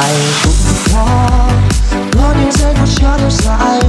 lại cũng khó có you giây phút chưa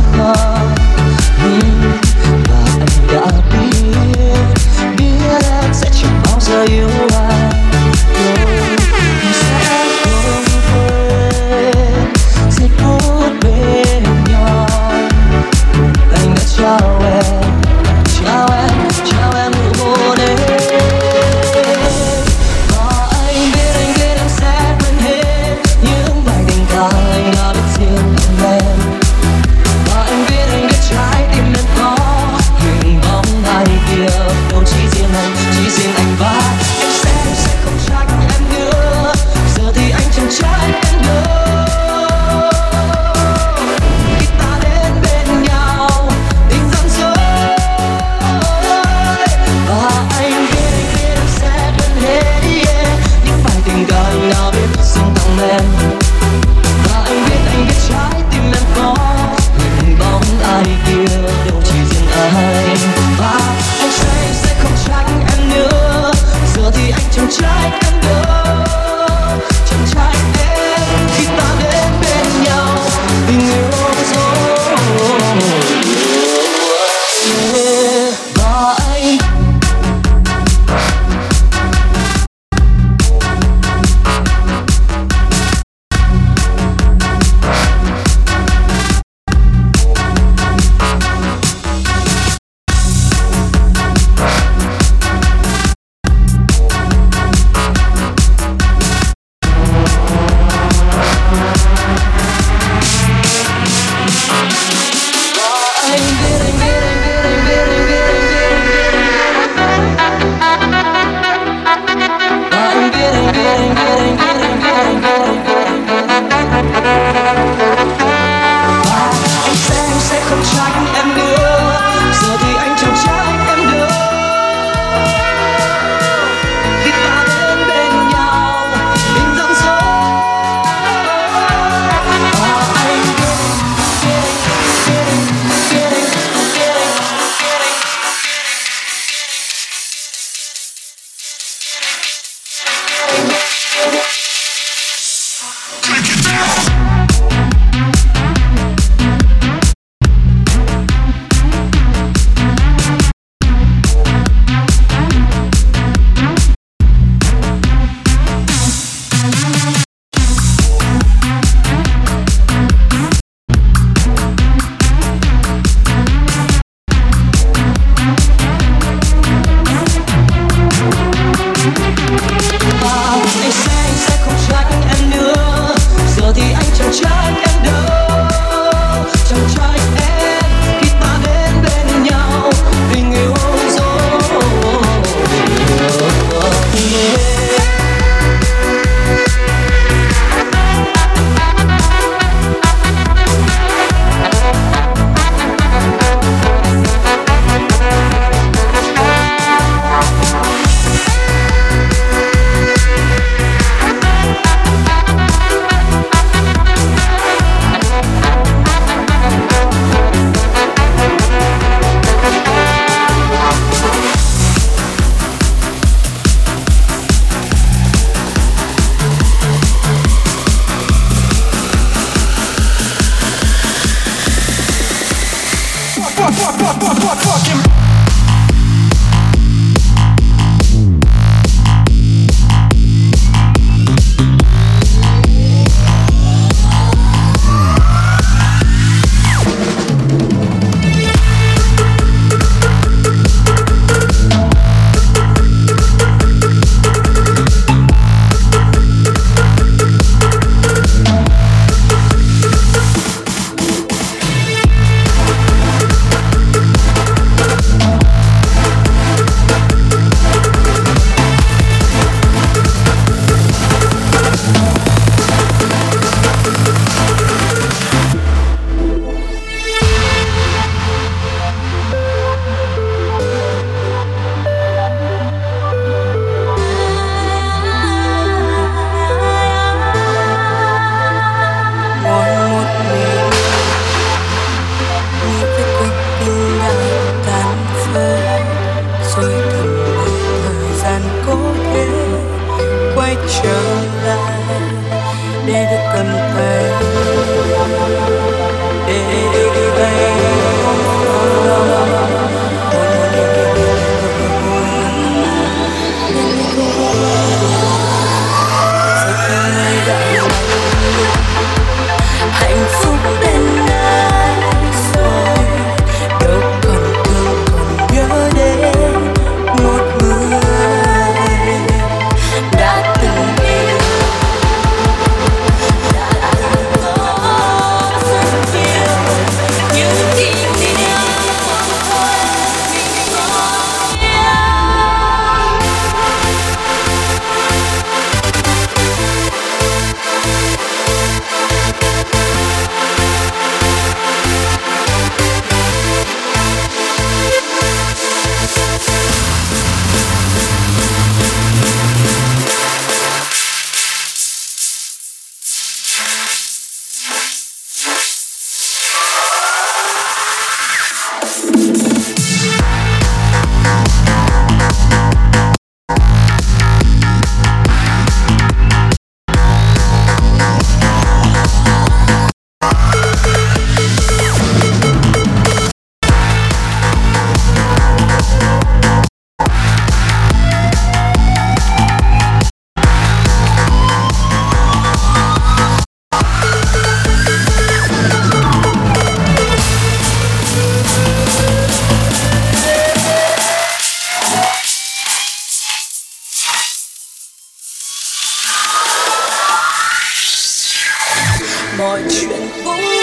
我全不。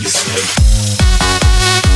you say.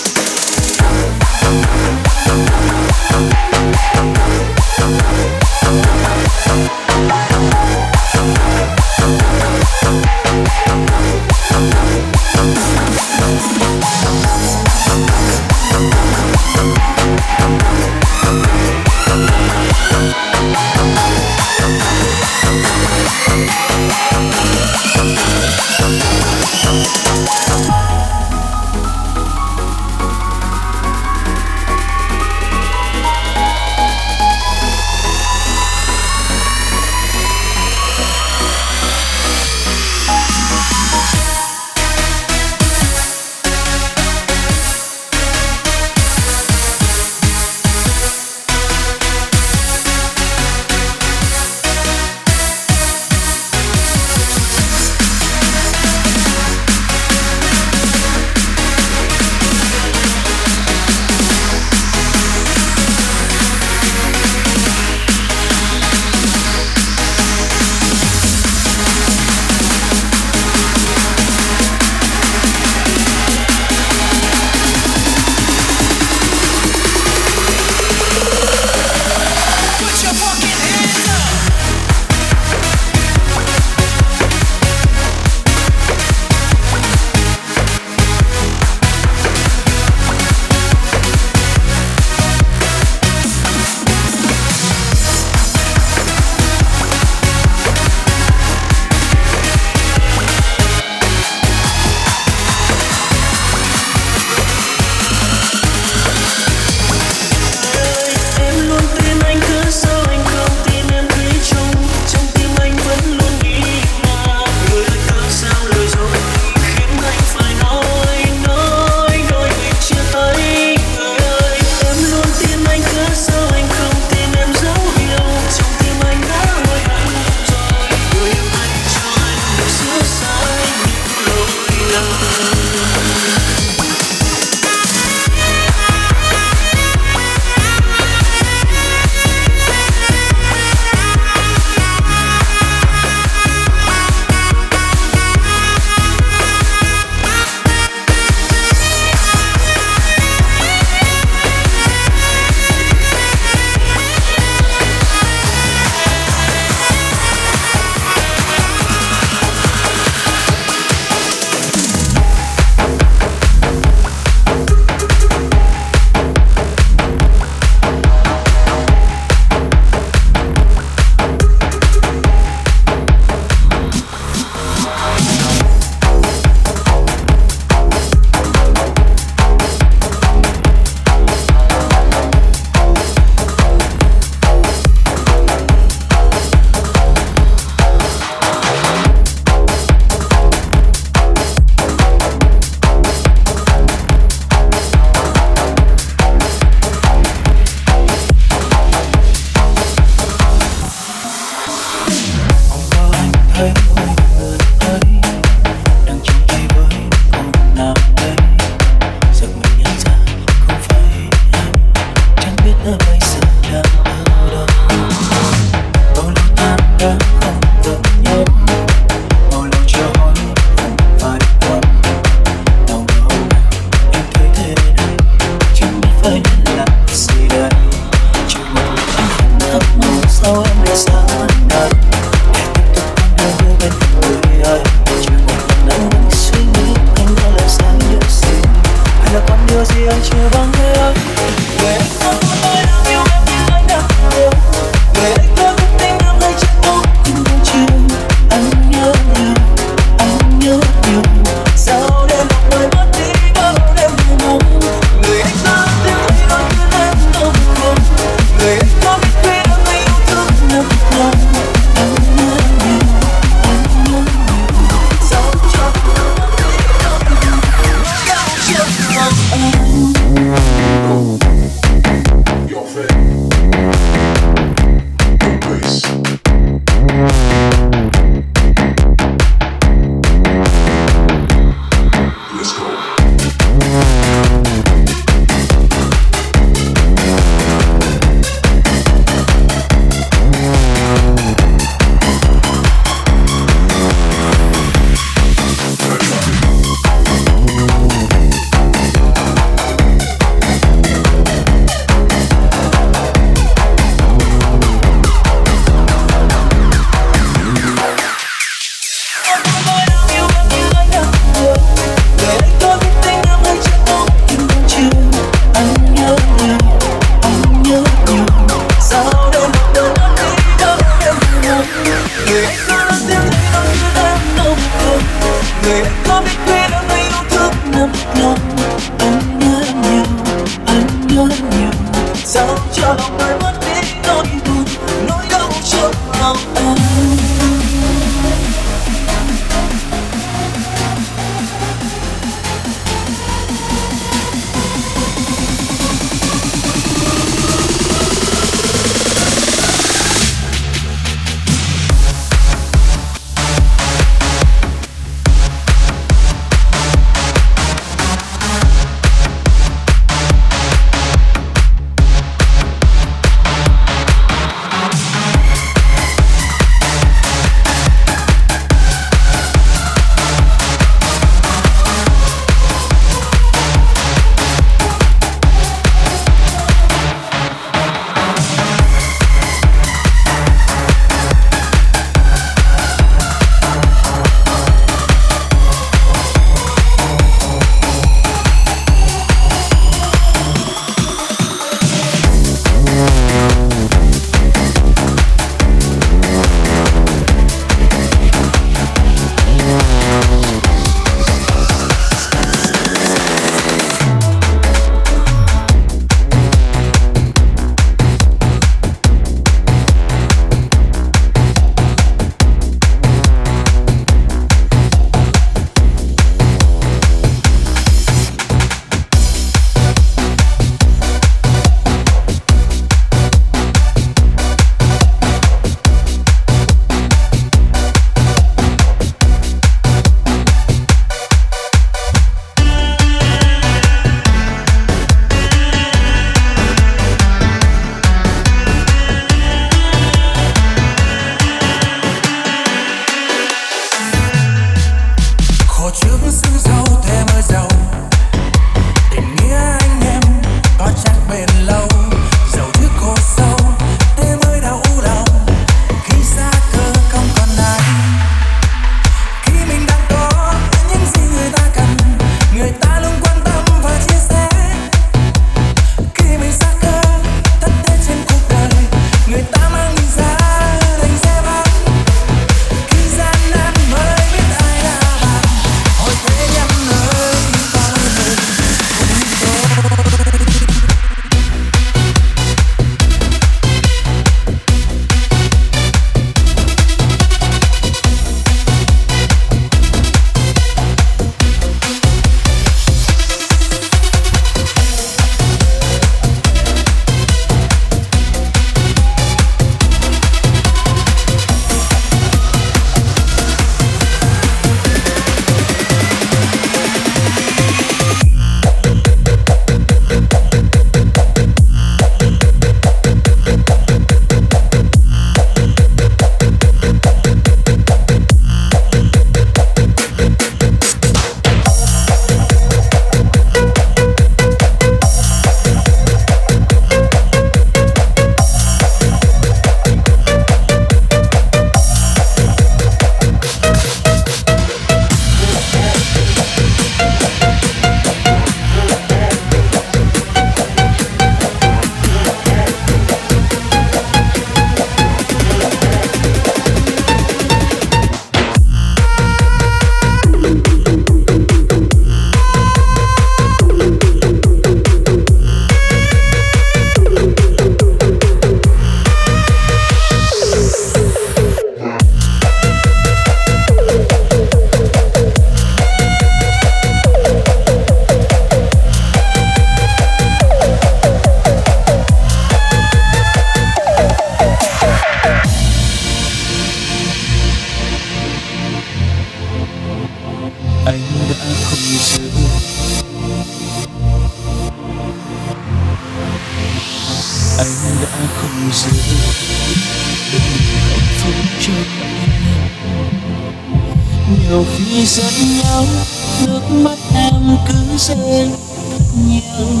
nhưng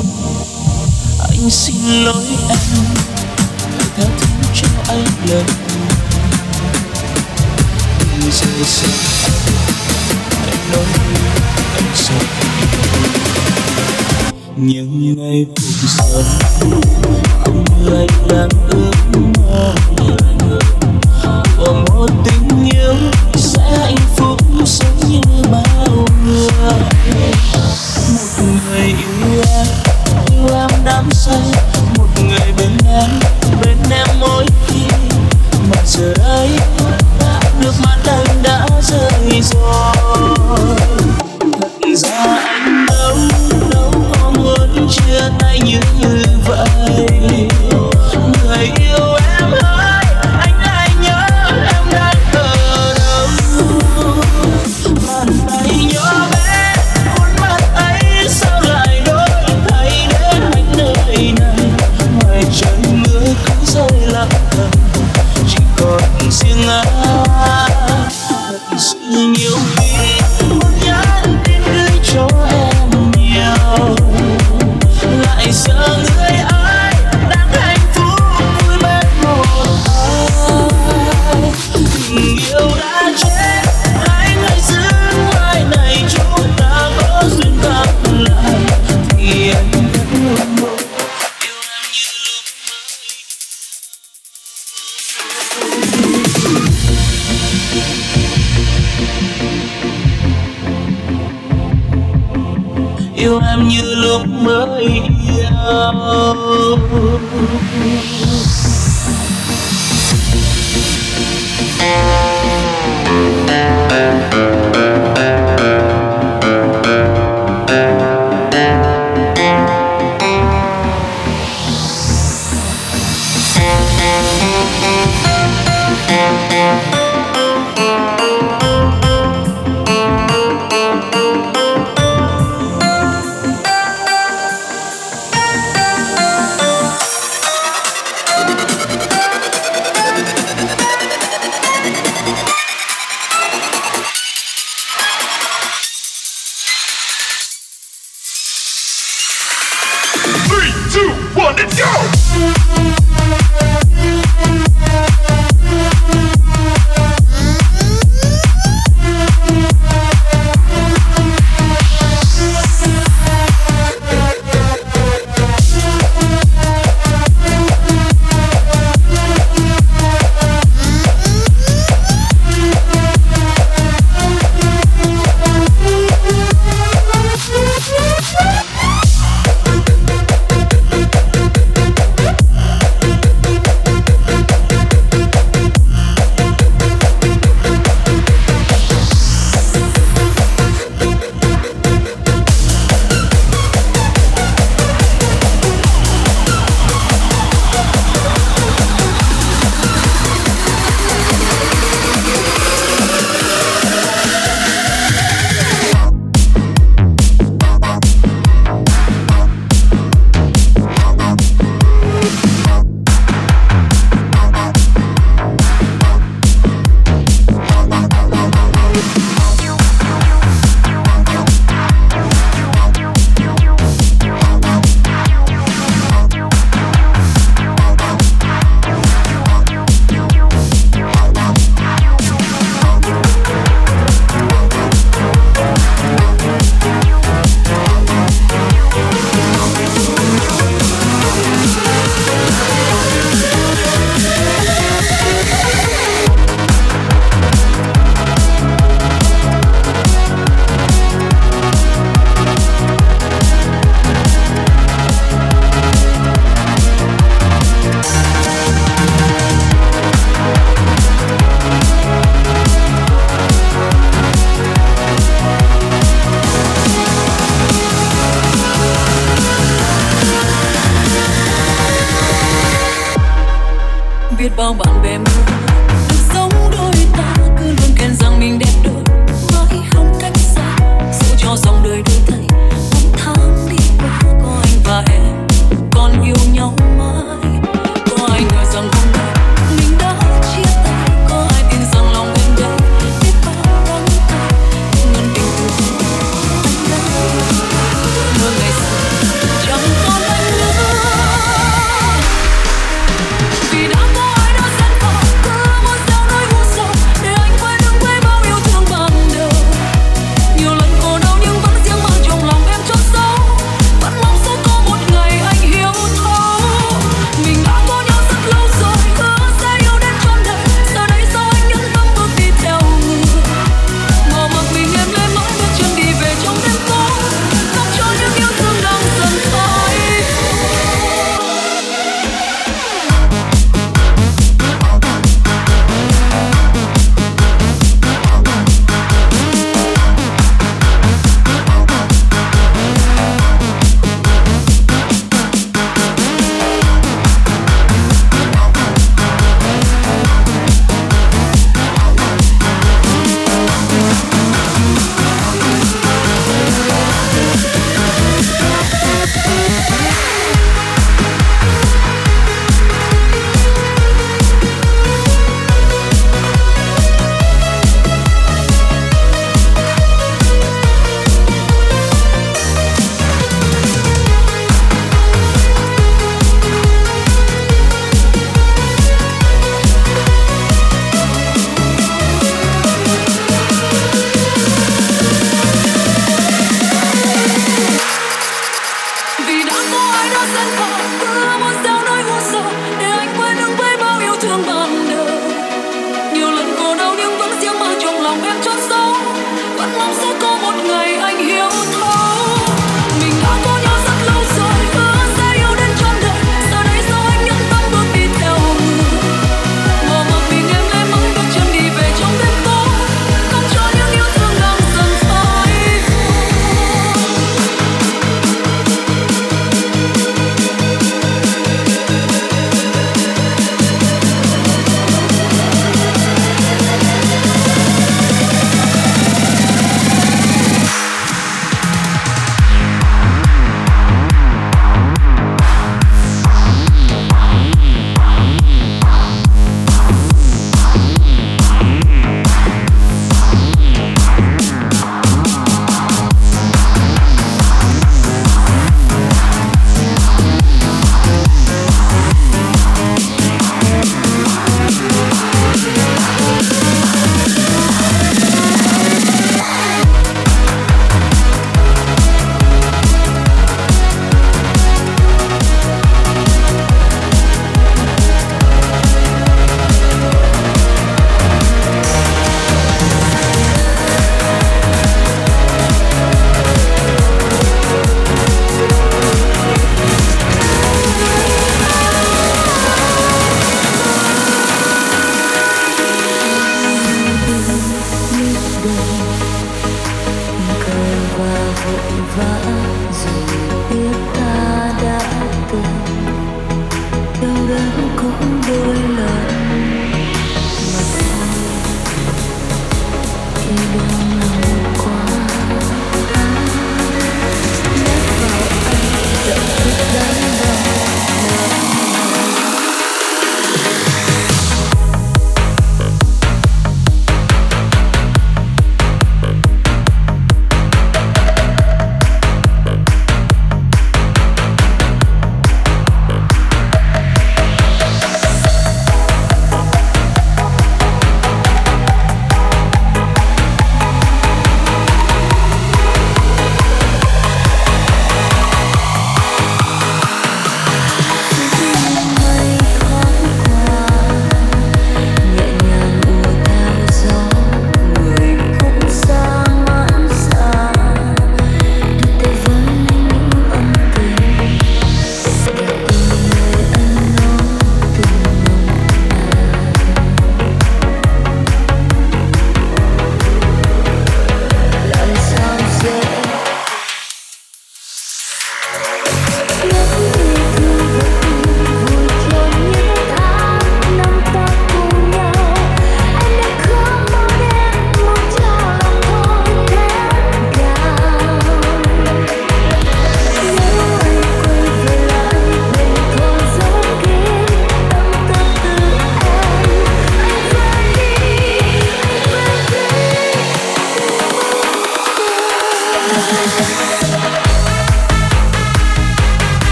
anh xin lỗi em hãy tha thứ cho anh lần bây giờ sẽ anh nói anh sợ. Nhưng ngày cuộc sống không như anh đang ước mơ. Và một tình say, một người bên em bên em mỗi khi mà giờ đây nước mắt anh đã rơi rồi.